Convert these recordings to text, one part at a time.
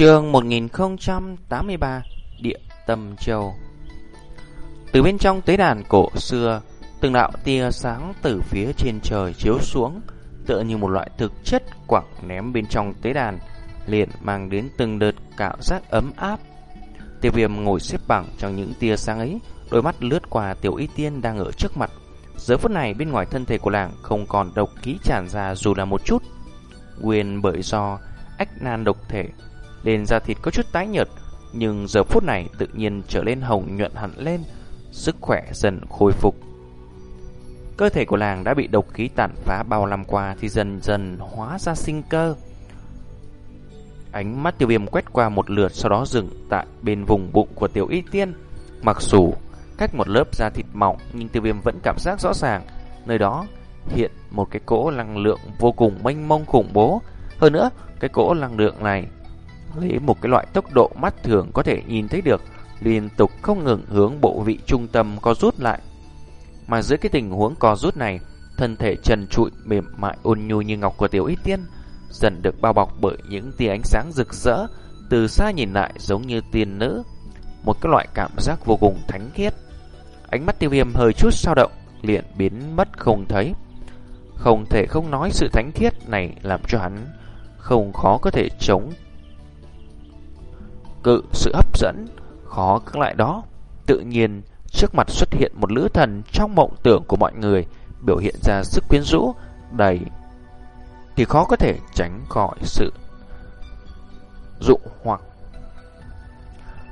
Chương 1083 Địa Tâm Châu Từ bên trong tế đàn cổ xưa, từng đạo tia sáng từ phía trên trời chiếu xuống, tựa như một loại thực chất quẳng ném bên trong tế đàn, liền mang đến từng đợt cảm giác ấm áp. Tiêu viêm ngồi xếp bằng trong những tia sáng ấy, đôi mắt lướt qua tiểu y tiên đang ở trước mặt. Giờ phút này bên ngoài thân thể của làng không còn độc khí tràn ra dù là một chút. Nguyên bởi do ách nan độc thể nên da thịt có chút tái nhợt, nhưng giờ phút này tự nhiên trở lên hồng nhuận hẳn lên, sức khỏe dần khôi phục. Cơ thể của làng đã bị độc khí tàn phá bao năm qua thì dần dần hóa ra sinh cơ. Ánh mắt tiêu viêm quét qua một lượt sau đó dừng tại bên vùng bụng của tiểu y tiên. Mặc dù cách một lớp da thịt mỏng nhưng tiêu viêm vẫn cảm giác rõ ràng nơi đó hiện một cái cỗ năng lượng vô cùng mênh mông khủng bố. Hơn nữa, cái cỗ năng lượng này lấy một cái loại tốc độ mắt thường có thể nhìn thấy được, liên tục không ngừng hướng bộ vị trung tâm co rút lại. Mà dưới cái tình huống co rút này, thân thể trần trụi mềm mại ôn nhu như ngọc của tiểu ít tiên dần được bao bọc bởi những tia ánh sáng rực rỡ, từ xa nhìn lại giống như tiên nữ, một cái loại cảm giác vô cùng thánh khiết. Ánh mắt tiêu viêm hơi chút sao động, liền biến mất không thấy. Không thể không nói sự thánh khiết này làm cho hắn không khó có thể chống cự sự hấp dẫn, khó cưỡng lại đó. Tự nhiên, trước mặt xuất hiện một lữ thần trong mộng tưởng của mọi người, biểu hiện ra sức quyến rũ, đầy, thì khó có thể tránh khỏi sự dụ hoặc.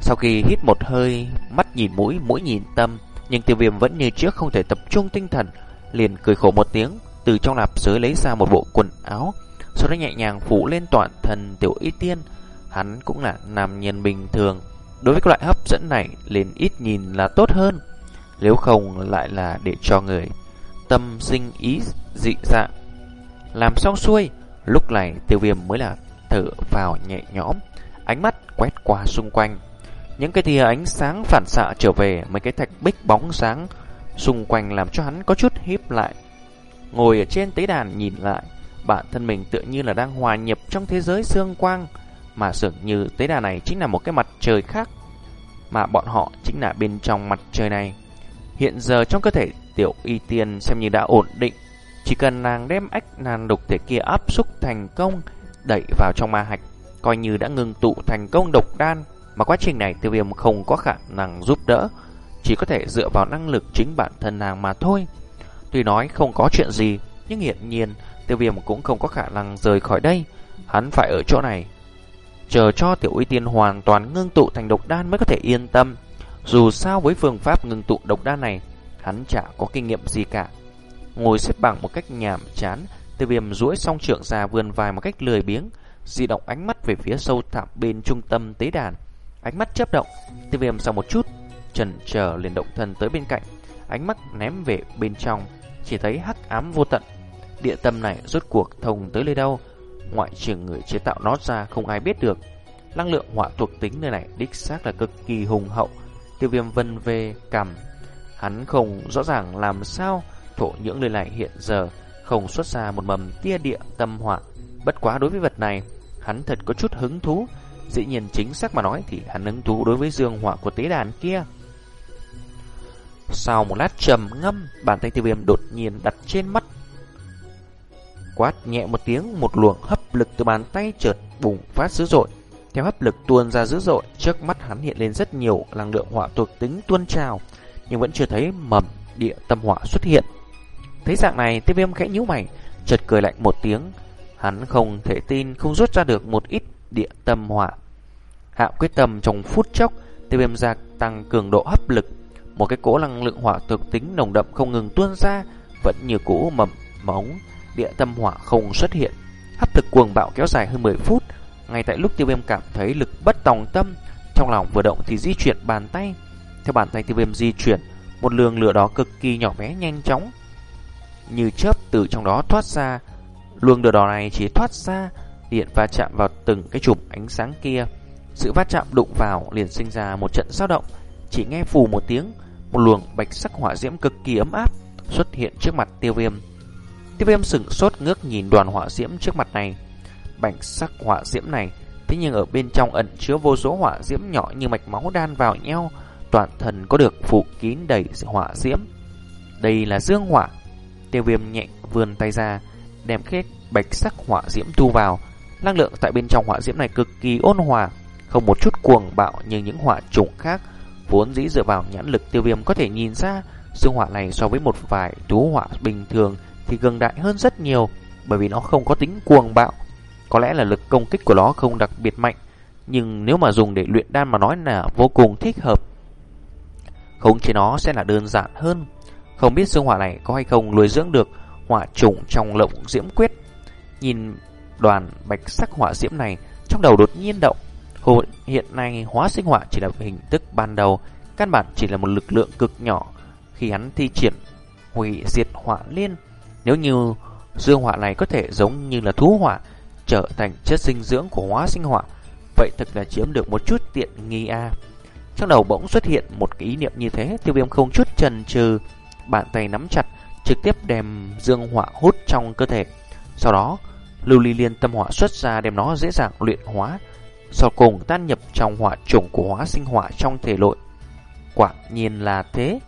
Sau khi hít một hơi, mắt nhìn mũi, mũi nhìn tâm, nhưng tiêu viêm vẫn như trước không thể tập trung tinh thần, liền cười khổ một tiếng, từ trong lạp giới lấy ra một bộ quần áo, sau đó nhẹ nhàng phủ lên toàn thân tiểu y tiên, Hắn cũng là nam nhân bình thường. Đối với loại hấp dẫn này Lên ít nhìn là tốt hơn. Nếu không lại là để cho người Tâm sinh ý dị dạng. Làm xong xuôi, Lúc này tiêu viêm mới là thở vào nhẹ nhõm, Ánh mắt quét qua xung quanh. Những cái tia ánh sáng phản xạ trở về, Mấy cái thạch bích bóng sáng Xung quanh làm cho hắn có chút híp lại. Ngồi ở trên tế đàn nhìn lại, Bản thân mình tựa như là đang hòa nhập trong thế giới xương quang mà dường như tế đà này chính là một cái mặt trời khác, Mà bọn họ chính là bên trong mặt trời này. Hiện giờ trong cơ thể tiểu y tiên xem như đã ổn định, Chỉ cần nàng đem ách nàng độc thể kia áp xúc thành công, Đẩy vào trong ma hạch, Coi như đã ngừng tụ thành công độc đan, Mà quá trình này tiêu viêm không có khả năng giúp đỡ, Chỉ có thể dựa vào năng lực chính bản thân nàng mà thôi. Tuy nói không có chuyện gì, Nhưng hiện nhiên tiêu viêm cũng không có khả năng rời khỏi đây, Hắn phải ở chỗ này chờ cho tiểu uy tiên hoàn toàn ngưng tụ thành độc đan mới có thể yên tâm. Dù sao với phương pháp ngưng tụ độc đan này, hắn chả có kinh nghiệm gì cả. Ngồi xếp bằng một cách nhàm chán, tiêu viêm duỗi song trượng ra vườn vài một cách lười biếng, di động ánh mắt về phía sâu thẳm bên trung tâm tế đàn. Ánh mắt chớp động, tiêu viêm sau một chút, trần chờ liền động thân tới bên cạnh, ánh mắt ném về bên trong, chỉ thấy hắc ám vô tận. Địa tâm này rốt cuộc thông tới nơi đâu, ngoại trừ người chế tạo nó ra không ai biết được. Năng lượng hỏa thuộc tính nơi này đích xác là cực kỳ hùng hậu. Tiêu viêm vân về cầm. Hắn không rõ ràng làm sao thổ những nơi này hiện giờ không xuất ra một mầm tia địa tâm hỏa. Bất quá đối với vật này, hắn thật có chút hứng thú. Dĩ nhiên chính xác mà nói thì hắn hứng thú đối với dương hỏa của tế đàn kia. Sau một lát trầm ngâm, bàn tay tiêu viêm đột nhiên đặt trên mắt Quát nhẹ một tiếng, một luồng hấp lực từ bàn tay chợt bùng phát dữ dội. Theo hấp lực tuôn ra dữ dội, trước mắt hắn hiện lên rất nhiều năng lượng hỏa thuộc tính tuôn trào, nhưng vẫn chưa thấy mầm địa tâm hỏa xuất hiện. Thấy dạng này, Tiêu Viêm khẽ nhíu mày, chợt cười lạnh một tiếng, hắn không thể tin không rút ra được một ít địa tâm hỏa. Hạ quyết tâm trong phút chốc, Tiêu Viêm gia tăng cường độ hấp lực, một cái cỗ năng lượng hỏa thuộc tính nồng đậm không ngừng tuôn ra, vẫn như cũ mầm móng địa tâm hỏa không xuất hiện. Hấp thực cuồng bạo kéo dài hơn 10 phút. Ngay tại lúc tiêu viêm cảm thấy lực bất tòng tâm, trong lòng vừa động thì di chuyển bàn tay. Theo bàn tay tiêu viêm di chuyển, một lường lửa đó cực kỳ nhỏ bé nhanh chóng. Như chớp từ trong đó thoát ra, luồng lửa đỏ này chỉ thoát ra, điện va chạm vào từng cái chùm ánh sáng kia. Sự va chạm đụng vào liền sinh ra một trận dao động, chỉ nghe phù một tiếng, một luồng bạch sắc hỏa diễm cực kỳ ấm áp xuất hiện trước mặt tiêu viêm. Tiêu viêm sửng sốt ngước nhìn đoàn hỏa diễm trước mặt này. Bạch sắc hỏa diễm này thế nhưng ở bên trong ẩn chứa vô số hỏa diễm nhỏ như mạch máu đan vào nhau, toàn thân có được phủ kín đầy hỏa diễm. Đây là dương hỏa. Tiêu viêm nhẹ vươn tay ra, đem khét bạch sắc hỏa diễm thu vào. Năng lượng tại bên trong hỏa diễm này cực kỳ ôn hòa, không một chút cuồng bạo như những hỏa trùng khác. Vốn dĩ dựa vào nhãn lực tiêu viêm có thể nhìn ra, dương hỏa này so với một vài tú hỏa bình thường thì gần đại hơn rất nhiều, bởi vì nó không có tính cuồng bạo. Có lẽ là lực công kích của nó không đặc biệt mạnh, nhưng nếu mà dùng để luyện đan mà nói là vô cùng thích hợp. Khống chế nó sẽ là đơn giản hơn. Không biết xương hỏa này có hay không nuôi dưỡng được hỏa trùng trong lộng diễm quyết. Nhìn đoàn bạch sắc hỏa diễm này, trong đầu đột nhiên động. Hồi hiện nay hóa sinh hỏa chỉ là hình thức ban đầu, căn bản chỉ là một lực lượng cực nhỏ. Khi hắn thi triển hủy diệt hỏa liên, nếu như dương hỏa này có thể giống như là thú hỏa, trở thành chất dinh dưỡng của hóa sinh hỏa, vậy thực là chiếm được một chút tiện nghi a. Trong đầu bỗng xuất hiện một cái ý niệm như thế, tiêu viêm không chút chần chừ, bàn tay nắm chặt, trực tiếp đem dương hỏa hút trong cơ thể. Sau đó, lưu ly liên tâm hỏa xuất ra đem nó dễ dàng luyện hóa, sau cùng tan nhập trong hỏa trùng của hóa sinh hỏa trong thể nội. Quả nhiên là thế.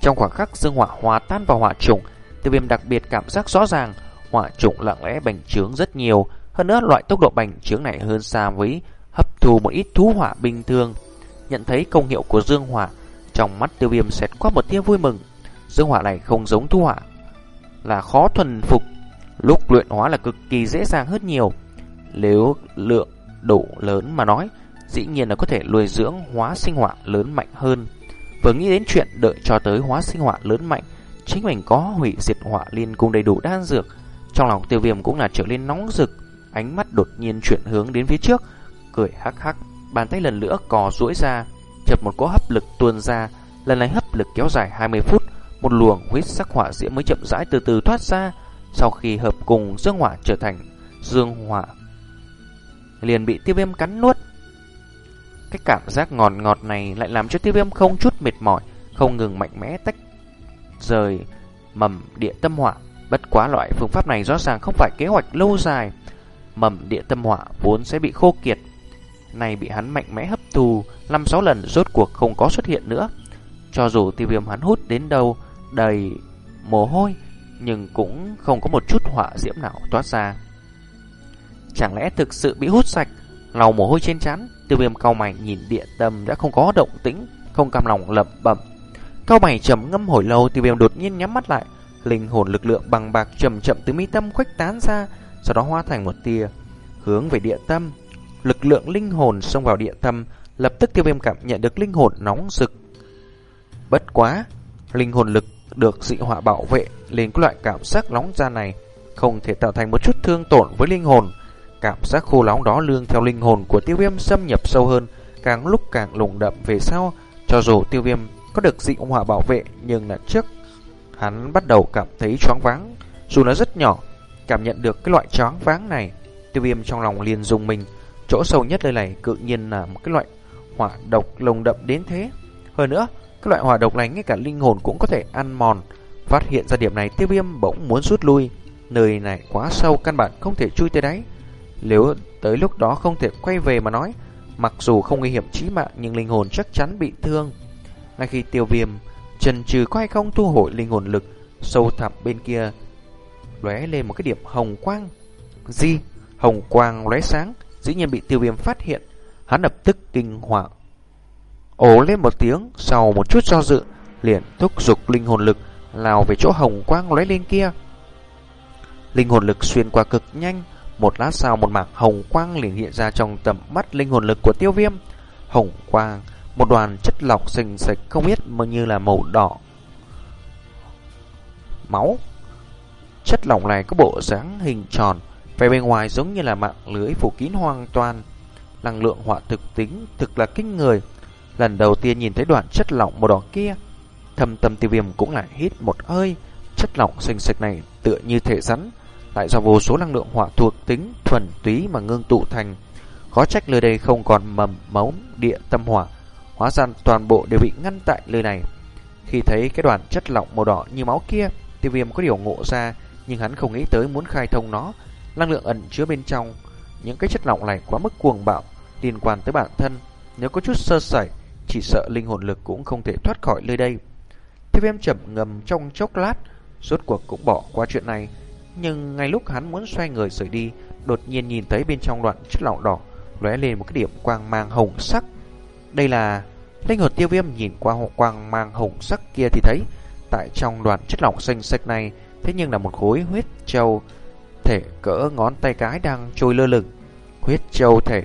Trong khoảng khắc dương hỏa hòa tan vào hỏa trùng, tiêu viêm đặc biệt cảm giác rõ ràng, hỏa trùng lặng lẽ bành trướng rất nhiều, hơn nữa loại tốc độ bành trướng này hơn xa với hấp thu một ít thú hỏa bình thường. Nhận thấy công hiệu của dương hỏa, trong mắt tiêu viêm xẹt qua một tia vui mừng. Dương hỏa này không giống thú hỏa, là khó thuần phục. Lúc luyện hóa là cực kỳ dễ dàng hơn nhiều. Nếu lượng đủ lớn mà nói, dĩ nhiên là có thể nuôi dưỡng hóa sinh hỏa lớn mạnh hơn. Vừa nghĩ đến chuyện đợi cho tới hóa sinh hỏa lớn mạnh, chính mình có hủy diệt hỏa liên cùng đầy đủ đan dược. Trong lòng tiêu viêm cũng là trở lên nóng rực, ánh mắt đột nhiên chuyển hướng đến phía trước, cười hắc hắc, bàn tay lần nữa cò duỗi ra, chợt một cỗ hấp lực tuôn ra, lần này hấp lực kéo dài 20 phút, một luồng huyết sắc hỏa diễm mới chậm rãi từ từ thoát ra, sau khi hợp cùng dương hỏa trở thành dương hỏa liền bị tiêu viêm cắn nuốt. Cái cảm giác ngọt ngọt này lại làm cho tiêu viêm không chút mệt mỏi, không ngừng mạnh mẽ tách rời mầm địa tâm hỏa. Bất quá loại phương pháp này rõ ràng không phải kế hoạch lâu dài. Mầm địa tâm hỏa vốn sẽ bị khô kiệt. Này bị hắn mạnh mẽ hấp thu 5-6 lần rốt cuộc không có xuất hiện nữa. Cho dù tiêu viêm hắn hút đến đâu đầy mồ hôi, nhưng cũng không có một chút hỏa diễm nào toát ra. Chẳng lẽ thực sự bị hút sạch Lau mồ hôi trên trán Tiêu viêm cao mày nhìn địa tâm đã không có động tĩnh Không cam lòng lẩm bẩm Cao mày trầm ngâm hồi lâu Tiêu viêm đột nhiên nhắm mắt lại. Linh hồn lực lượng bằng bạc chậm chậm từ mi tâm khuếch tán ra Sau đó hóa thành một tia Hướng về địa tâm. Lực lượng linh hồn xông vào địa tâm Lập tức tiêu viêm cảm nhận được linh hồn nóng rực. Bất quá Linh hồn lực được dị họa bảo vệ Lên cái loại cảm giác nóng ra này Không thể tạo thành một chút thương tổn với linh hồn. Cảm giác khô nóng đó lương theo linh hồn của tiêu viêm xâm nhập sâu hơn, càng lúc càng lùng đậm về sau. Cho dù tiêu viêm có được dị hỏa bảo vệ, nhưng là trước hắn bắt đầu cảm thấy choáng váng. Dù nó rất nhỏ, cảm nhận được cái loại choáng váng này, tiêu viêm trong lòng liền dùng mình. Chỗ sâu nhất nơi này tự nhiên là một cái loại hỏa độc lồng đậm đến thế. Hơn nữa, cái loại hỏa độc này ngay cả linh hồn cũng có thể ăn mòn. Phát hiện ra điểm này tiêu viêm bỗng muốn rút lui. Nơi này quá sâu căn bản không thể chui tới đáy. Nếu tới lúc đó không thể quay về mà nói, mặc dù không nguy hiểm chí mạng nhưng linh hồn chắc chắn bị thương. Ngay khi tiêu viêm trần trừ có hay không thu hồi linh hồn lực, sâu thẳm bên kia lóe lên một cái điểm hồng quang. di Hồng quang lóe sáng, dĩ nhiên bị tiêu viêm phát hiện. Hắn lập tức kinh hoàng. Ồ lên một tiếng, sau một chút do dự, liền thúc giục linh hồn lực lao về chỗ hồng quang lóe lên kia. Linh hồn lực xuyên qua cực nhanh, một lát sau một mảng hồng quang liền hiện ra trong tầm mắt linh hồn lực của tiêu viêm. Hồng quang, một đoàn chất lọc sình sạch không biết mà như là màu đỏ. Máu. Chất lỏng này có bộ dáng hình tròn, vẻ bên ngoài giống như là mạng lưới phủ kín hoàn toàn. Năng lượng hỏa thực tính thực là kinh người. Lần đầu tiên nhìn thấy đoạn chất lỏng màu đỏ kia, thầm tâm tiêu viêm cũng lại hít một hơi. Chất lỏng sình sạch này tựa như thể rắn, lại do vô số năng lượng hỏa thuộc tính thuần túy mà ngưng tụ thành. Khó trách nơi đây không còn mầm mống địa tâm hỏa, hóa ra toàn bộ đều bị ngăn tại nơi này. Khi thấy cái đoàn chất lỏng màu đỏ như máu kia, tiêu viêm có điều ngộ ra, nhưng hắn không nghĩ tới muốn khai thông nó. Năng lượng ẩn chứa bên trong những cái chất lỏng này quá mức cuồng bạo liên quan tới bản thân, nếu có chút sơ sẩy, chỉ sợ linh hồn lực cũng không thể thoát khỏi nơi đây. Tiêu viêm chậm ngầm trong chốc lát, rốt cuộc cũng bỏ qua chuyện này. Nhưng ngay lúc hắn muốn xoay người rời đi, đột nhiên nhìn thấy bên trong đoạn chất lỏng đỏ lóe lên một cái điểm quang mang hồng sắc. Đây là linh hồn tiêu viêm nhìn qua hộ quang mang hồng sắc kia thì thấy, tại trong đoạn chất lỏng xanh xanh này, thế nhưng là một khối huyết châu thể cỡ ngón tay cái đang trôi lơ lửng. Huyết châu thể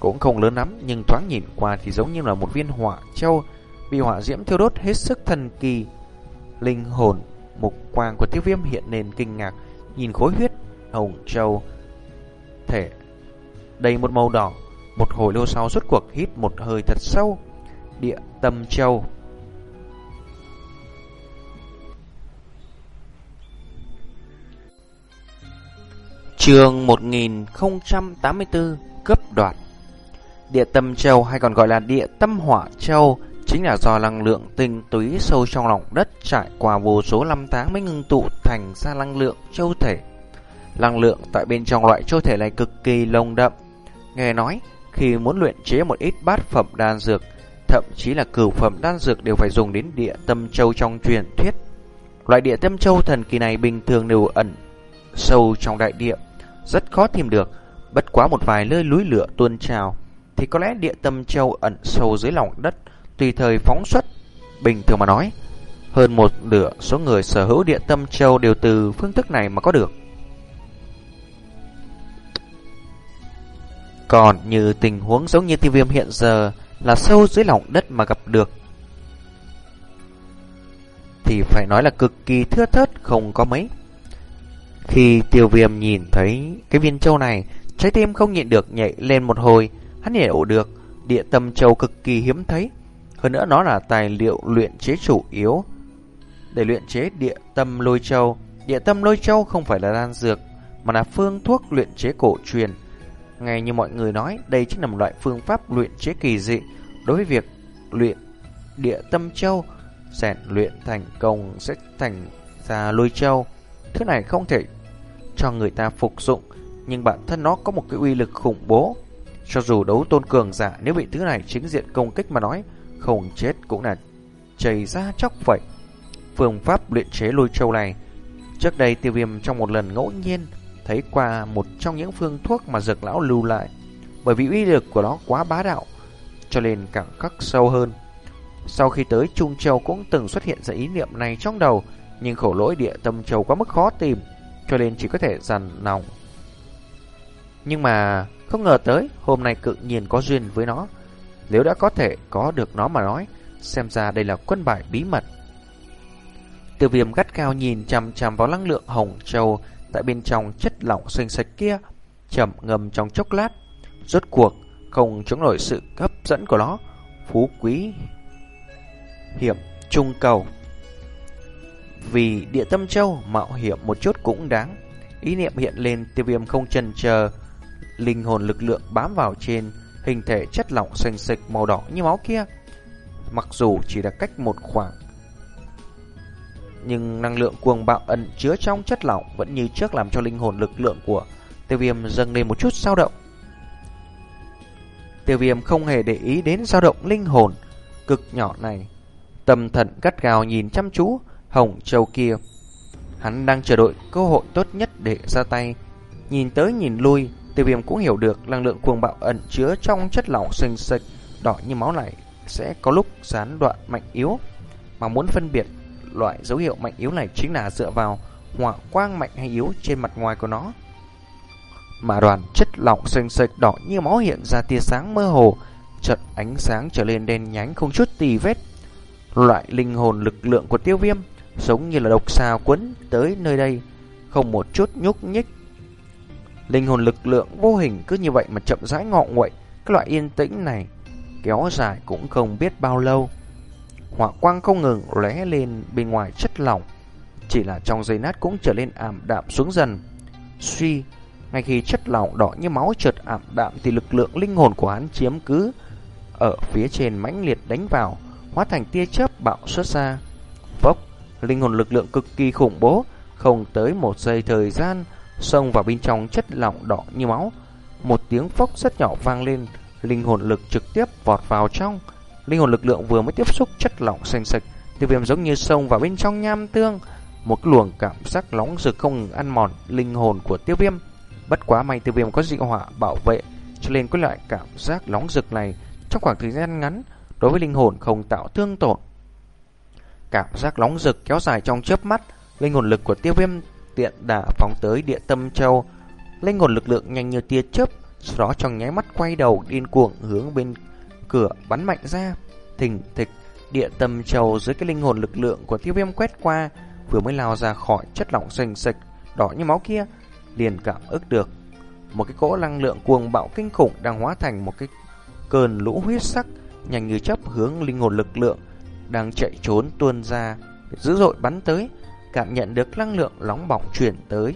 cũng không lớn lắm, nhưng thoáng nhìn qua thì giống như là một viên hỏa châu bị hỏa diễm thiêu đốt hết sức thần kỳ. Linh hồn mục quang của tiêu viêm hiện lên kinh ngạc, nhìn khối huyết hồng châu thể đầy một màu đỏ. Một hồi lâu sau suốt cuộc hít một hơi thật sâu. Địa tâm châu Trường 1084 cấp đoạt Địa tâm châu hay còn gọi là địa tâm hỏa châu chính là do năng lượng tinh túy sâu trong lòng đất trải qua vô số năm tháng mới ngưng tụ thành ra năng lượng châu thể. Năng lượng tại bên trong loại châu thể này cực kỳ lồng đậm. Nghe nói, khi muốn luyện chế một ít bát phẩm đan dược, thậm chí là cửu phẩm đan dược đều phải dùng đến địa tâm châu trong truyền thuyết. Loại địa tâm châu thần kỳ này bình thường đều ẩn sâu trong đại địa, rất khó tìm được, bất quá một vài nơi núi lửa tuôn trào thì có lẽ địa tâm châu ẩn sâu dưới lòng đất, tùy thời phóng xuất. Bình thường mà nói, hơn một nửa số người sở hữu địa tâm châu đều từ phương thức này mà có được. Còn như tình huống giống như tiêu viêm hiện giờ là sâu dưới lòng đất mà gặp được. Thì phải nói là cực kỳ thưa thớt không có mấy. Khi tiêu viêm nhìn thấy cái viên châu này, trái tim không nhịn được nhảy lên một hồi. Hắn hiểu được địa tâm châu cực kỳ hiếm thấy. Hơn nữa nó là tài liệu luyện chế chủ yếu. Để luyện chế địa tâm lôi châu, địa tâm lôi châu không phải là đan dược, mà là phương thuốc luyện chế cổ truyền. Ngay như mọi người nói, đây chính là một loại phương pháp luyện chế kỳ dị. Đối với việc luyện địa tâm châu, rèn luyện thành công sẽ thành ra lôi châu. Thứ này không thể cho người ta phục dụng, nhưng bản thân nó có một cái uy lực khủng bố. Cho dù đấu tôn cường giả nếu bị thứ này chính diện công kích mà nói, không chết cũng là chảy ra chóc vậy. Phương pháp luyện chế lôi châu này, trước đây tiêu viêm trong một lần ngẫu nhiên thấy qua một trong những phương thuốc mà dược lão lưu lại. Bởi vì uy lực của nó quá bá đạo, cho nên càng khắc sâu hơn. Sau khi tới Trung Châu cũng từng xuất hiện ra ý niệm này trong đầu, nhưng khổ lỗi địa tâm châu quá mức khó tìm, cho nên chỉ có thể dằn lòng. Nhưng mà không ngờ tới, hôm nay cự nhiên có duyên với nó. Nếu đã có thể có được nó mà nói, xem ra đây là quân bài bí mật. Tiêu viêm gắt cao nhìn chằm chằm vào năng lượng hồng châu tại bên trong chất lỏng xanh sạch kia, chậm ngầm trong chốc lát. Rốt cuộc, không chống nổi sự hấp dẫn của nó, phú quý hiểm trung cầu. Vì địa tâm châu mạo hiểm một chút cũng đáng. Ý niệm hiện lên tiêu viêm không chần chờ, linh hồn lực lượng bám vào trên hình thể chất lỏng xanh sạch màu đỏ như máu kia. Mặc dù chỉ là cách một khoảng, nhưng năng lượng cuồng bạo ẩn chứa trong chất lỏng vẫn như trước làm cho linh hồn lực lượng của tiêu viêm dâng lên một chút dao động. Tiêu viêm không hề để ý đến dao động linh hồn cực nhỏ này. Tâm thần gắt gào nhìn chăm chú Hồng Châu kia. Hắn đang chờ đợi cơ hội tốt nhất để ra tay. Nhìn tới nhìn lui, tiêu viêm cũng hiểu được năng lượng cuồng bạo ẩn chứa trong chất lỏng xanh xịch đỏ như máu này sẽ có lúc gián đoạn mạnh yếu. Mà muốn phân biệt loại dấu hiệu mạnh yếu này chính là dựa vào hỏa quang mạnh hay yếu trên mặt ngoài của nó. Mà đoàn chất lỏng xanh xịch đỏ như máu hiện ra tia sáng mơ hồ, chợt ánh sáng trở lên đen nhánh không chút tì vết. Loại linh hồn lực lượng của tiêu viêm giống như là độc xà quấn tới nơi đây, không một chút nhúc nhích. Linh hồn lực lượng vô hình cứ như vậy mà chậm rãi ngọ nguậy, cái loại yên tĩnh này kéo dài cũng không biết bao lâu. Hỏa quang không ngừng lóe lên bên ngoài chất lỏng, chỉ là trong giây nát cũng trở lên ảm đạm xuống dần. Suy, ngay khi chất lỏng đỏ như máu chợt ảm đạm thì lực lượng linh hồn của hắn chiếm cứ ở phía trên mãnh liệt đánh vào, hóa thành tia chớp bạo xuất ra. Phốc, linh hồn lực lượng cực kỳ khủng bố, không tới một giây thời gian, xông vào bên trong chất lỏng đỏ như máu. một tiếng phốc rất nhỏ vang lên, linh hồn lực trực tiếp vọt vào trong. Linh hồn lực lượng vừa mới tiếp xúc chất lỏng xanh sạch, tiêu viêm giống như sông vào bên trong nham tương. Một luồng cảm giác nóng rực không ngừng ăn mòn linh hồn của tiêu viêm. Bất quá may tiêu viêm có dị hỏa bảo vệ, cho nên có loại cảm giác nóng rực này trong khoảng thời gian ngắn đối với linh hồn không tạo thương tổn. Cảm giác nóng rực kéo dài trong chớp mắt, linh hồn lực của tiêu viêm tiện đà phóng tới địa tâm châu. Linh hồn lực lượng nhanh như tia chớp, sau đó trong nháy mắt quay đầu điên cuồng hướng bên cửa bắn mạnh ra. Thình thịch, địa tâm trầu dưới cái linh hồn lực lượng của tiêu viêm quét qua, vừa mới lao ra khỏi chất lỏng sành sạch đỏ như máu kia, liền cảm ức được một cái cỗ năng lượng cuồng bạo kinh khủng đang hóa thành một cái cơn lũ huyết sắc nhanh như chớp hướng linh hồn lực lượng đang chạy trốn tuôn ra, dữ dội bắn tới, cảm nhận được năng lượng nóng bỏng chuyển tới.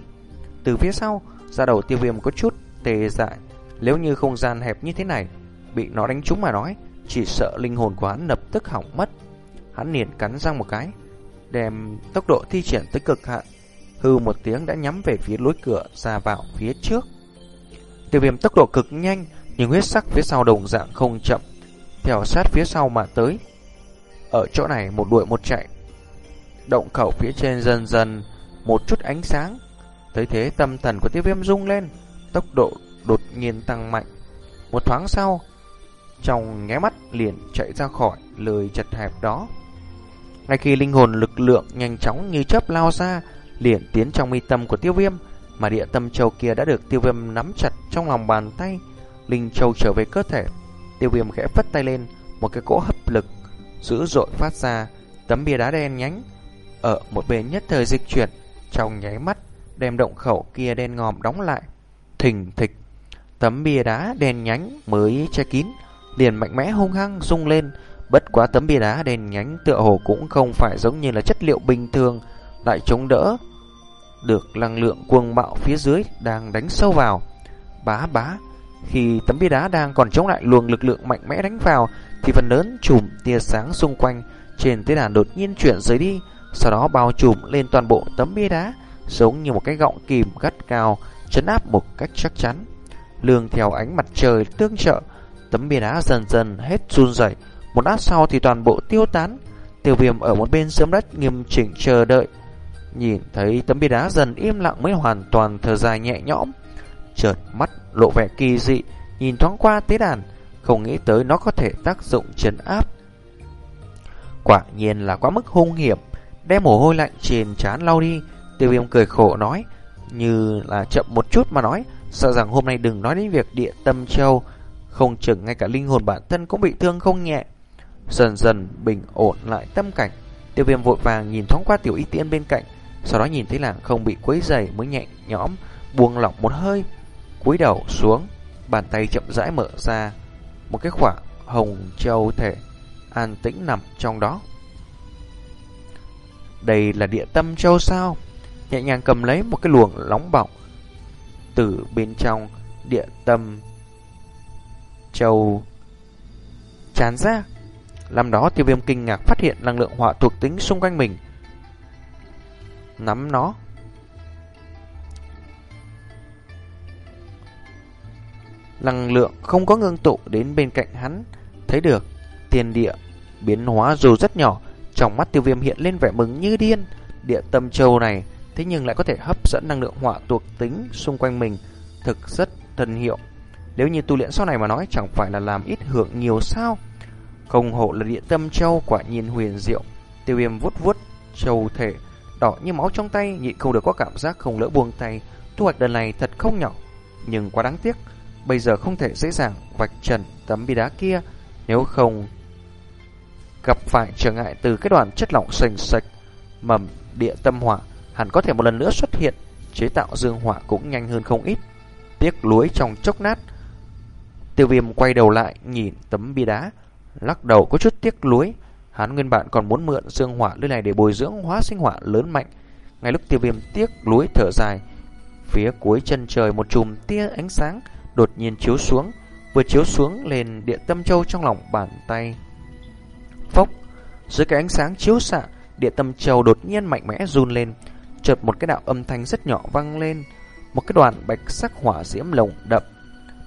Từ phía sau, ra đầu tiêu viêm có chút tê dại, nếu như không gian hẹp như thế này, bị nó đánh trúng mà nói, chỉ sợ linh hồn của hắn lập tức hỏng mất. Hắn liền cắn răng một cái, đem tốc độ thi triển tới cực hạn, hư một tiếng đã nhắm về phía lối cửa ra vào phía trước. Tiêu viêm tốc độ cực nhanh, nhưng huyết sắc phía sau đồng dạng không chậm, theo sát phía sau mà tới. Ở chỗ này một đuổi một chạy, động khẩu phía trên dần dần một chút ánh sáng. Tới thế tâm thần của tiêu viêm rung lên, tốc độ đột nhiên tăng mạnh. Một thoáng sau, trong ngé mắt liền chạy ra khỏi lời chật hẹp đó. Ngay khi linh hồn lực lượng nhanh chóng như chớp lao ra, liền tiến trong mi tâm của tiêu viêm, mà địa tâm châu kia đã được tiêu viêm nắm chặt trong lòng bàn tay. Linh châu trở về cơ thể, tiêu viêm khẽ phất tay lên, một cái cỗ hấp lực dữ dội phát ra, tấm bia đá đen nhánh ở một bên nhất thời dịch chuyển, trong nháy mắt đem động khẩu kia đen ngòm đóng lại. Thình thịch, tấm bia đá đen nhánh mới che kín, liền mạnh mẽ hung hăng rung lên. Bất quá tấm bia đá đèn nhánh tựa hồ cũng không phải giống như là chất liệu bình thường, lại chống đỡ được năng lượng cuồng bạo phía dưới đang đánh sâu vào. Bá bá, khi tấm bia đá đang còn chống lại luồng lực lượng mạnh mẽ đánh vào, thì phần lớn chùm tia sáng xung quanh trên tế đàn đột nhiên chuyển rời đi, sau đó bao trùm lên toàn bộ tấm bia đá, giống như một cái gọng kìm gắt cao, chấn áp một cách chắc chắn. Lương theo ánh mặt trời tương trợ, tấm bia đá dần dần hết run rẩy, một lát sau thì toàn bộ tiêu tán. Tiêu Viêm ở một bên sớm đất nghiêm chỉnh chờ đợi, nhìn thấy tấm bia đá dần im lặng mới hoàn toàn thở dài nhẹ nhõm. Chợt mắt lộ vẻ kỳ dị, nhìn thoáng qua tế đàn, không nghĩ tới nó có thể tác dụng trấn áp. Quả nhiên là quá mức hung hiểm, đem mồ hôi lạnh trên trán lau đi, tiêu viêm cười khổ nói, như là chậm một chút mà nói, sợ rằng hôm nay đừng nói đến việc địa tâm châu, không chừng ngay cả linh hồn bản thân cũng bị thương không nhẹ. Dần dần bình ổn lại tâm cảnh, tiêu viêm vội vàng nhìn thoáng qua tiểu y tiên bên cạnh, sau đó nhìn thấy là không bị quấy dày mới nhẹ nhõm, buông lỏng một hơi, cúi đầu xuống, bàn tay chậm rãi mở ra, một cái khoảng hồng châu thể an tĩnh nằm trong đó. Đây là địa tâm châu sao? Nhẹ nhàng cầm lấy một cái luồng nóng bỏng từ bên trong địa tâm châu tràn ra. Làm đó tiêu viêm kinh ngạc phát hiện năng lượng hỏa thuộc tính xung quanh mình. Nắm nó. Năng lượng không có ngưng tụ đến bên cạnh hắn. Thấy được, tiền địa biến hóa dù rất nhỏ, trong mắt tiêu viêm hiện lên vẻ mừng như điên. Địa tâm châu này thế nhưng lại có thể hấp dẫn năng lượng hỏa thuộc tính xung quanh mình, thực rất thần hiệu. Nếu như tu luyện sau này mà nói chẳng phải là làm ít hưởng nhiều sao? Không hộ là địa tâm châu quả nhiên huyền diệu. Tiêu viêm vuốt vuốt châu thể đỏ như máu trong tay, nhịn không được có cảm giác không lỡ buông tay. Thu hoạch lần này thật không nhỏ, nhưng quá đáng tiếc. Bây giờ không thể dễ dàng vạch trần tấm bi đá kia, nếu không gặp phải trở ngại từ cái đoàn chất lỏng sành sạch mầm địa tâm hỏa hẳn có thể một lần nữa xuất hiện, chế tạo dương hỏa cũng nhanh hơn không ít. Tiếc lúi trong chốc nát. Tiêu viêm quay đầu lại nhìn tấm bia đá, lắc đầu có chút tiếc lúi. Hắn nguyên bản còn muốn mượn dương hỏa nơi này để bồi dưỡng hóa sinh hỏa lớn mạnh. Ngay lúc tiêu viêm tiếc lúi thở dài, phía cuối chân trời một chùm tia ánh sáng đột nhiên chiếu xuống, vừa chiếu xuống lên địa tâm châu trong lòng bàn tay. Phốc, dưới cái ánh sáng chiếu xạ, địa tâm châu đột nhiên mạnh mẽ run lên, chợt một cái đạo âm thanh rất nhỏ vang lên, một cái đoàn bạch sắc hỏa diễm lồng đậm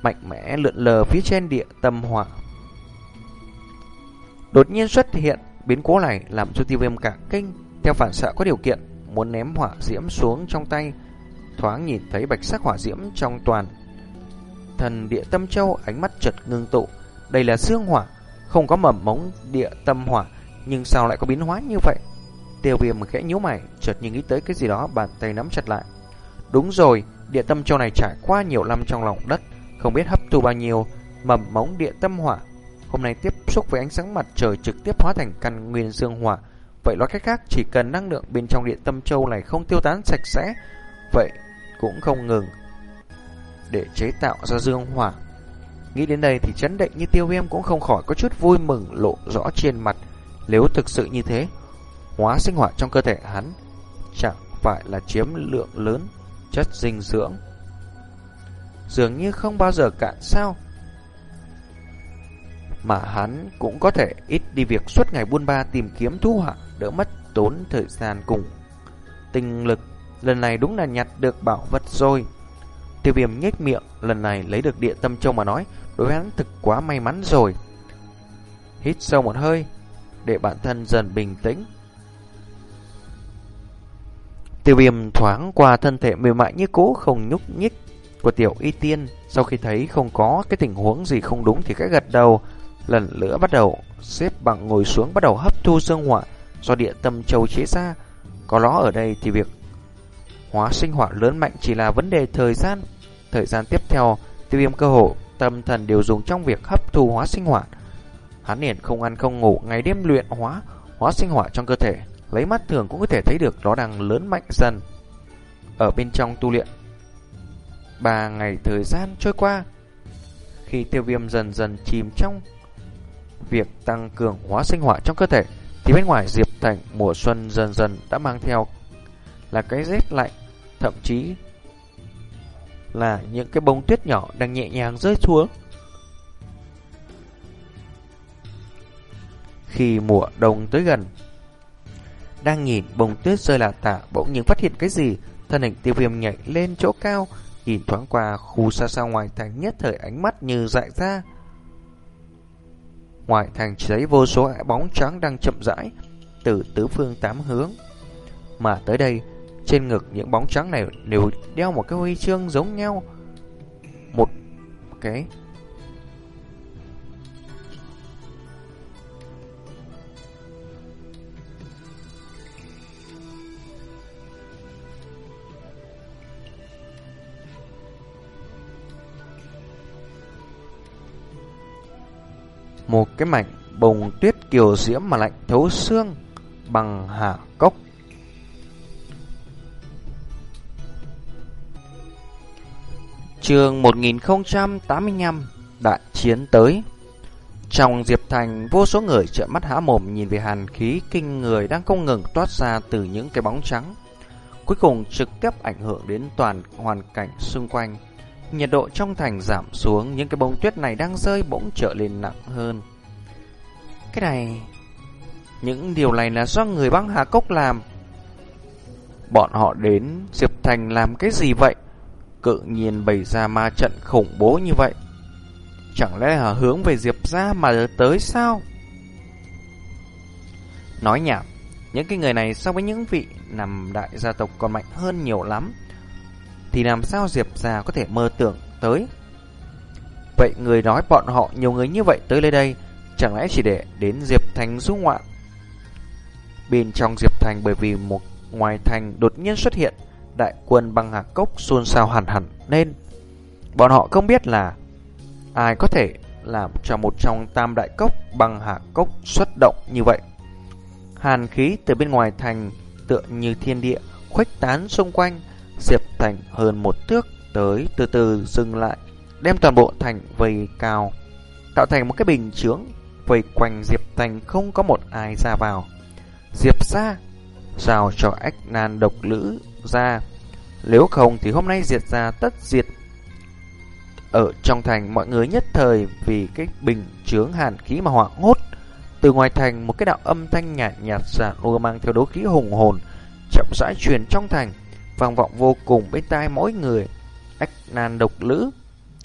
mạnh mẽ lượn lờ phía trên địa tâm hỏa. Đột nhiên xuất hiện biến cố này làm cho tiêu viêm cả kinh, theo phản xạ có điều kiện, muốn ném hỏa diễm xuống trong tay, thoáng nhìn thấy bạch sắc hỏa diễm trong toàn. Thần địa tâm châu ánh mắt chợt ngưng tụ, đây là xương hỏa, không có mầm mống địa tâm hỏa, nhưng sao lại có biến hóa như vậy? Tiêu viêm khẽ nhíu mày, chợt như nghĩ tới cái gì đó, bàn tay nắm chặt lại. Đúng rồi, địa tâm châu này trải qua nhiều năm trong lòng đất, không biết hấp thu bao nhiêu mầm móng điện tâm hỏa. Hôm nay tiếp xúc với ánh sáng mặt trời trực tiếp hóa thành căn nguyên dương hỏa. Vậy nói cách khác, chỉ cần năng lượng bên trong điện tâm châu này không tiêu tán sạch sẽ, vậy cũng không ngừng để chế tạo ra dương hỏa. Nghĩ đến đây thì chấn định như tiêu viêm cũng không khỏi có chút vui mừng lộ rõ trên mặt. Nếu thực sự như thế, hóa sinh hoạt trong cơ thể hắn chẳng phải là chiếm lượng lớn chất dinh dưỡng. Dường như không bao giờ cạn sao. Mà hắn cũng có thể ít đi việc suốt ngày buôn ba tìm kiếm thu hỏa, đỡ mất tốn thời gian cùng tinh lực. Lần này đúng là nhặt được bảo vật rồi. Tiêu viêm nhếch miệng, lần này lấy được địa tâm châu mà nói, đối với hắn thực quá may mắn rồi. Hít sâu một hơi, để bản thân dần bình tĩnh. Tiêu viêm thoáng qua thân thể mềm mại như cũ không nhúc nhích của tiểu y tiên. Sau khi thấy không có cái tình huống gì không đúng thì cái gật đầu, lần nữa bắt đầu xếp bằng ngồi xuống bắt đầu hấp thu dương hỏa do địa tâm châu chế ra. Có nó ở đây thì việc hóa sinh hỏa lớn mạnh chỉ là vấn đề thời gian. Thời gian tiếp theo, tiêu viêm cơ hội tâm thần đều dùng trong việc hấp thu hóa sinh hỏa. Hắn liền không ăn không ngủ, ngày đêm luyện hóa hóa sinh hỏa trong cơ thể, lấy mắt thường cũng có thể thấy được nó đang lớn mạnh dần. Ở bên trong tu luyện, ba ngày thời gian trôi qua, khi tiêu viêm dần dần chìm trong việc tăng cường hóa sinh hỏa trong cơ thể, thì bên ngoài Diệp Thành mùa xuân dần dần đã mang theo là cái rét lạnh, thậm chí là những cái bông tuyết nhỏ đang nhẹ nhàng rơi xuống. Khi mùa đông tới gần, đang nhìn bông tuyết rơi là tả bỗng nhiên phát hiện cái gì, thân hình tiêu viêm nhảy lên chỗ cao, nhìn thoáng qua khu xa xa ngoài thành nhất thời ánh mắt như dại ra. Ngoài thành chỉ thấy vô số bóng trắng đang chậm rãi từ tứ phương tám hướng. Mà tới đây, trên ngực những bóng trắng này đều đeo một cái huy chương giống nhau. Một cái một cái mảnh bồng tuyết kiều diễm mà lạnh thấu xương bằng hạ cốc. Trường 1085 Đại chiến tới Trong Diệp Thành, Vô số người trợn mắt há mồm Nhìn về hàn khí kinh người Đang không ngừng toát ra từ những cái bóng trắng, Cuối cùng trực tiếp ảnh hưởng đến toàn hoàn cảnh xung quanh Nhiệt độ trong thành giảm xuống, những cái bông tuyết này đang rơi bỗng trở lên nặng hơn. Cái này... Những điều này là do người băng Hà Cốc làm. Bọn họ đến Diệp Thành làm cái gì vậy? Cự nhiên bày ra ma trận khủng bố như vậy. Chẳng lẽ là hướng về Diệp ra mà tới sao? Nói nhảm, những cái người này so với những vị nằm đại gia tộc còn mạnh hơn nhiều lắm thì làm sao Diệp già có thể mơ tưởng tới. Vậy người nói bọn họ nhiều người như vậy tới đây, chẳng lẽ chỉ để đến Diệp Thành du ngoạn? Bên trong Diệp Thành bởi vì một ngoài thành đột nhiên xuất hiện đại quân băng hạc cốc xôn xao hẳn hẳn nên bọn họ không biết là ai có thể làm cho một trong tam đại cốc băng hạ cốc xuất động như vậy. Hàn khí từ bên ngoài thành tựa như thiên địa khuếch tán xung quanh, Diệp Thành hơn một thước tới từ từ dừng lại, đem toàn bộ thành vây cao, tạo thành một cái bình chướng vây quanh Diệp Thành không có một ai ra vào. Diệp ra, rào cho ách nan độc lữ ra, nếu không thì hôm nay diệt ra tất diệt. Ở trong thành mọi người nhất thời vì cái bình chướng hàn khí mà hoảng hốt. Từ ngoài thành một cái đạo âm thanh nhạt nhạt giả nua mang theo đố khí hùng hồn chậm rãi truyền trong thành vang vọng vô cùng bên tai mỗi người. Ách nan độc lữ,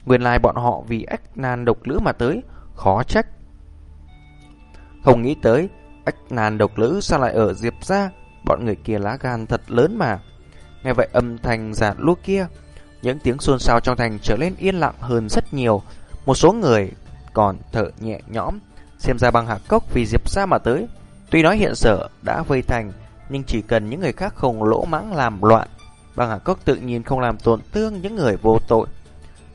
Nguyên lai bọn họ vì ách nan độc lữ mà tới, khó trách. Không nghĩ tới, ách nan độc lữ sao lại ở Diệp ra, bọn người kia lá gan thật lớn mà. Nghe vậy âm thanh giản lúa kia, những tiếng xôn xao trong thành trở lên yên lặng hơn rất nhiều. Một số người còn thở nhẹ nhõm, xem ra băng hạ cốc vì Diệp ra mà tới. Tuy nói hiện sở đã vây thành, nhưng chỉ cần những người khác không lỗ mãng làm loạn, Vâng băng hạ cốc tự nhiên không làm tổn thương những người vô tội.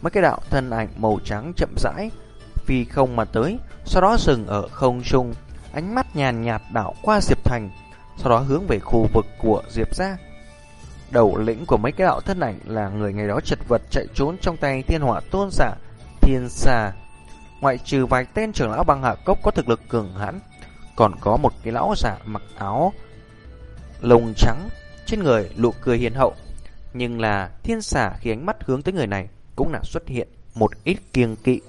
Mấy cái đạo thân ảnh màu trắng chậm rãi phi không mà tới, sau đó dừng ở không trung, ánh mắt nhàn nhạt đảo qua Diệp Thành, sau đó hướng về khu vực của Diệp gia. Đầu lĩnh của mấy cái đạo thân ảnh là người ngày đó chật vật chạy trốn trong tay thiên hỏa tôn giả, thiên xà. Ngoại trừ vài tên trưởng lão băng hạ cốc có thực lực cường hãn, còn có một cái lão giả mặc áo lông trắng, trên người lụ cười hiền hậu. Nhưng là thiên xà khi ánh mắt hướng tới người này cũng là xuất hiện một ít kiêng kỵ.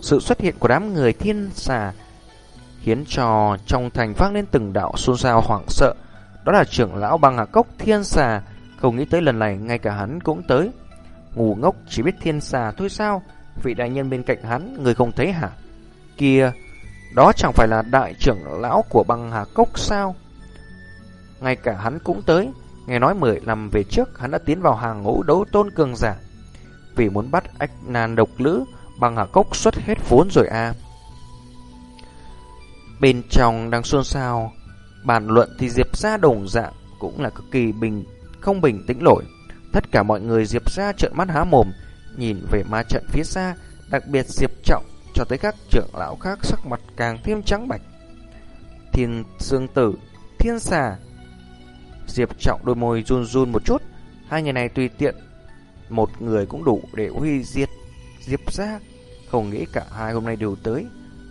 Sự xuất hiện của đám người thiên xà khiến cho trong thành vang lên từng đạo xôn xao hoảng sợ. Đó là trưởng lão băng hạ cốc thiên xà, không nghĩ tới lần này ngay cả hắn cũng tới. ngủ ngốc chỉ biết thiên xà thôi sao? Vị đại nhân bên cạnh hắn, người không thấy hả? Kia, đó chẳng phải là đại trưởng lão của băng hà cốc sao? Ngay cả hắn cũng tới, nghe nói 10 năm về trước hắn đã tiến vào hàng ngũ đấu tôn cường giả. Vì muốn bắt ách nan độc lữ, bằng hạ cốc xuất hết vốn rồi à. Bên trong đang xôn xao, bàn luận thì Diệp ra đồng dạng cũng là cực kỳ bình không bình tĩnh nổi. Tất cả mọi người Diệp ra trợn mắt há mồm, nhìn về ma trận phía xa, đặc biệt Diệp Trọng cho tới các trưởng lão khác sắc mặt càng thêm trắng bạch. Thiên Dương Tử, Thiên Xà, Diệp Trọng đôi môi run run một chút, hai người này tùy tiện một người cũng đủ để huy diệt Diệp ra. Không nghĩ cả hai hôm nay đều tới.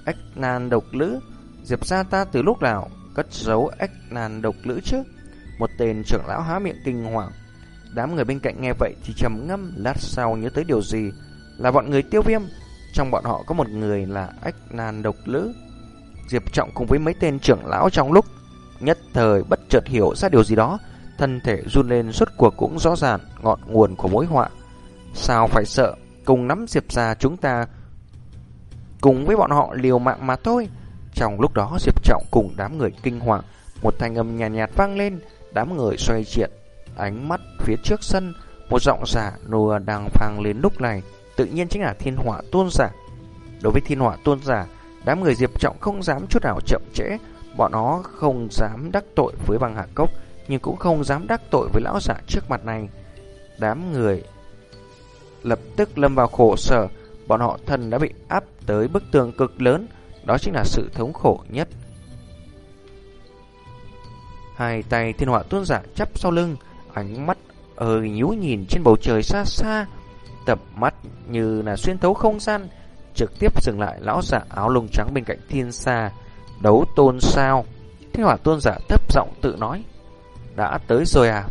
Ách nan độc lữ, Diệp ra ta từ lúc nào cất giấu ách nan độc lữ chứ? Một tên trưởng lão há miệng kinh hoàng. Đám người bên cạnh nghe vậy thì trầm ngâm lát sau nhớ tới điều gì là bọn người tiêu viêm. Trong bọn họ có một người là ách nan độc lữ. Diệp Trọng cùng với mấy tên trưởng lão trong lúc nhất thời bất chợt hiểu ra điều gì đó, thân thể run lên suốt cuộc cũng rõ ràng ngọn nguồn của mối họa. Sao phải sợ, cùng nắm Diệp ra chúng ta cùng với bọn họ liều mạng mà thôi. Trong lúc đó Diệp Trọng cùng đám người kinh hoàng, một thanh âm nhàn nhạt, nhạt vang lên, đám người xoay chuyển, ánh mắt phía trước sân, một giọng giả nùa đang vang lên lúc này, tự nhiên chính là thiên họa tôn giả. Đối với thiên họa tôn giả, đám người Diệp Trọng không dám chút nào chậm trễ, bọn nó không dám đắc tội với băng hạ cốc, nhưng cũng không dám đắc tội với lão giả trước mặt này. Đám người lập tức lâm vào khổ sở, bọn họ thân đã bị áp tới bức tường cực lớn, đó chính là sự thống khổ nhất. Hai tay thiên họa tuôn giả chắp sau lưng, ánh mắt hơi nhíu nhìn trên bầu trời xa xa, tập mắt như là xuyên thấu không gian, trực tiếp dừng lại lão giả áo lông trắng bên cạnh thiên xa, đấu tôn sao. Thiên hỏa tôn giả thấp giọng tự nói, đã tới rồi à?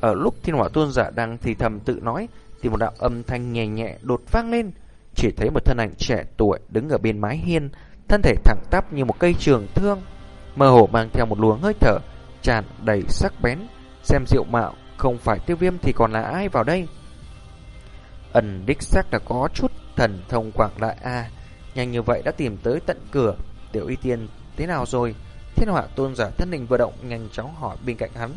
Ở lúc thiên hỏa tôn giả đang thì thầm tự nói, thì một đạo âm thanh nhẹ nhẹ đột vang lên, chỉ thấy một thân ảnh trẻ tuổi đứng ở bên mái hiên, thân thể thẳng tắp như một cây trường thương, mơ hồ mang theo một luồng hơi thở tràn đầy sắc bén, xem diệu mạo không phải tiêu viêm thì còn là ai vào đây? Ẩn đích xác đã có chút thần thông quảng đại a nhanh như vậy đã tìm tới tận cửa, tiểu y tiên thế nào rồi? Thiên hỏa tôn giả thân hình vừa động nhanh chóng hỏi bên cạnh hắn.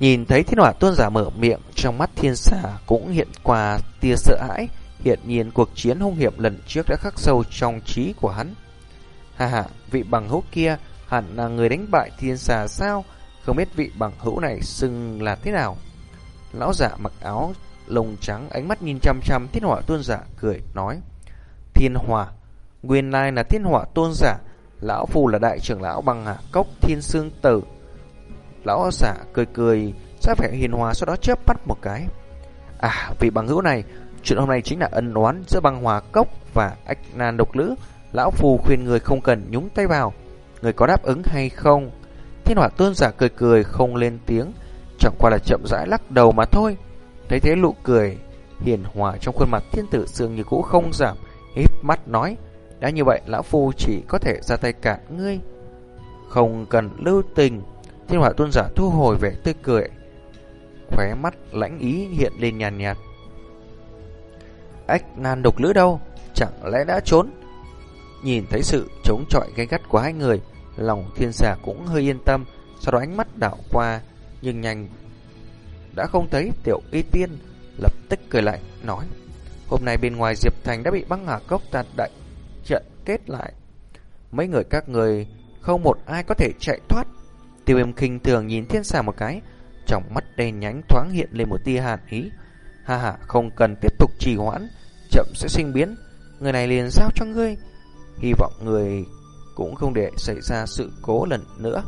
Nhìn thấy thiên hỏa tôn giả mở miệng, trong mắt thiên xà cũng hiện qua tia sợ hãi, Hiện nhiên cuộc chiến hung hiểm lần trước đã khắc sâu trong trí của hắn. Hà hà, vị bằng hữu kia hẳn là người đánh bại thiên xà sao? Không biết vị bằng hữu này xưng là thế nào? Lão giả mặc áo lông trắng ánh mắt nhìn chăm chăm thiên hỏa tôn giả cười nói. Thiên hỏa, nguyên lai là thiên hỏa tôn giả, lão phù là đại trưởng lão bằng hạ cốc thiên sương tử. Lão giả cười cười, ra vẻ hiền hòa sau đó chớp mắt một cái. À, vị bằng hữu này Chuyện hôm nay chính là ân oán giữa băng hòa cốc và ách nan độc lữ. Lão Phù khuyên người không cần nhúng tay vào. Người có đáp ứng hay không? Thiên hỏa tôn giả cười cười không lên tiếng. Chẳng qua là chậm rãi lắc đầu mà thôi. Thấy thế lụ cười hiền hòa trong khuôn mặt thiên tử sương như cũ không giảm. Híp mắt nói. Đã như vậy lão Phu chỉ có thể ra tay cản ngươi. Không cần lưu tình. Thiên hỏa tôn giả thu hồi vẻ tươi cười khóe mắt lãnh ý hiện lên nhàn nhạt, nhạt. Ách nan độc lữ đâu, chẳng lẽ đã trốn? Nhìn thấy sự chống chọi gay gắt của hai người, lòng thiên xà cũng hơi yên tâm, sau đó ánh mắt đảo qua, nhưng nhanh đã không thấy tiểu y tiên, lập tức cười lại, nói Hôm nay bên ngoài Diệp Thành đã bị băng hà cốc tạt đại trận kết lại. Mấy người các người không một ai có thể chạy thoát. Tiêu viêm kinh thường nhìn thiên xà một cái, trong mắt đen nhánh thoáng hiện lên một tia hàn ý. Ha ha, không cần tiếp tục trì hoãn, chậm sẽ sinh biến. Người này liền giao cho ngươi. Hy vọng người cũng không để xảy ra sự cố lần nữa.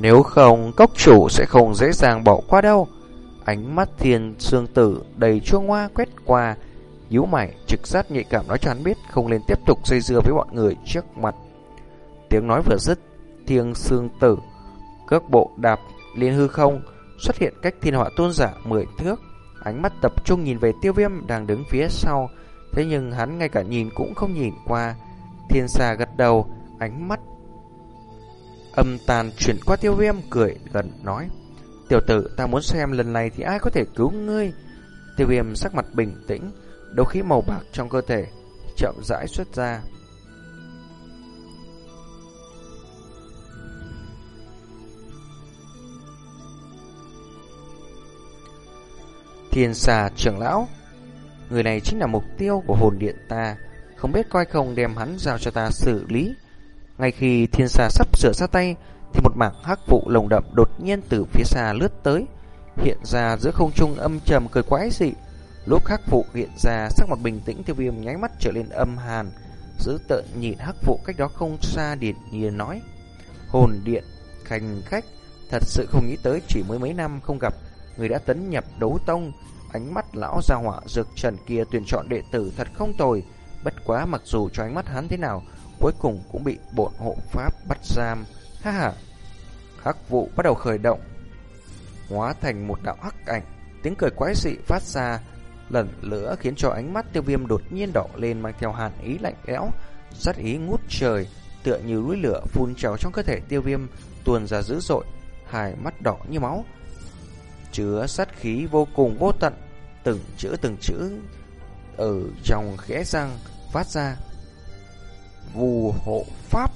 Nếu không, cốc chủ sẽ không dễ dàng bỏ qua đâu. Ánh mắt thiên sương tử đầy chua ngoa quét qua, nhíu mày trực giác nhạy cảm nói cho hắn biết không nên tiếp tục dây dưa với bọn người trước mặt. Tiếng nói vừa dứt, thiên sương tử, cước bộ đạp lên hư không, xuất hiện cách thiên họa tôn giả mười thước. Ánh mắt tập trung nhìn về tiêu viêm đang đứng phía sau, thế nhưng hắn ngay cả nhìn cũng không nhìn qua. Thiên xà gật đầu, ánh mắt Âm tàn chuyển qua tiêu viêm, cười gần nói, Tiểu tử, ta muốn xem lần này thì ai có thể cứu ngươi? Tiêu viêm sắc mặt bình tĩnh, Đấu khí màu bạc trong cơ thể Chậm rãi xuất ra. Thiên xà trưởng lão, Người này chính là mục tiêu của hồn điện ta. Không biết coi không đem hắn giao cho ta xử lý ngay khi thiên xà sắp sửa ra tay, thì một mảng hắc vụ lồng đậm đột nhiên từ phía xa lướt tới, hiện ra giữa không trung âm trầm cười quái dị. Lúc hắc vụ hiện ra, sắc mặt bình tĩnh tiêu viêm nháy mắt trở lên âm hàn, giữ tợn nhìn hắc vụ cách đó không xa điện nhiên nói. Hồn điện, khanh khách, thật sự không nghĩ tới chỉ mới mấy năm không gặp, người đã tấn nhập đấu tông, ánh mắt lão gia họa dược trần kia tuyển chọn đệ tử thật không tồi, bất quá mặc dù cho ánh mắt hắn thế nào, cuối cùng cũng bị bọn hộ pháp bắt giam. Ha ha! Hắc vụ bắt đầu khởi động, hóa thành một đạo hắc ảnh, tiếng cười quái dị phát ra, lần nữa khiến cho ánh mắt tiêu viêm đột nhiên đỏ lên mang theo hàn ý lạnh lẽo, sát ý ngút trời, tựa như núi lửa phun trào trong cơ thể tiêu viêm tuôn ra dữ dội, hai mắt đỏ như máu, chứa sát khí vô cùng vô tận, từng chữ từng chữ ở trong khẽ răng phát ra vù hộ pháp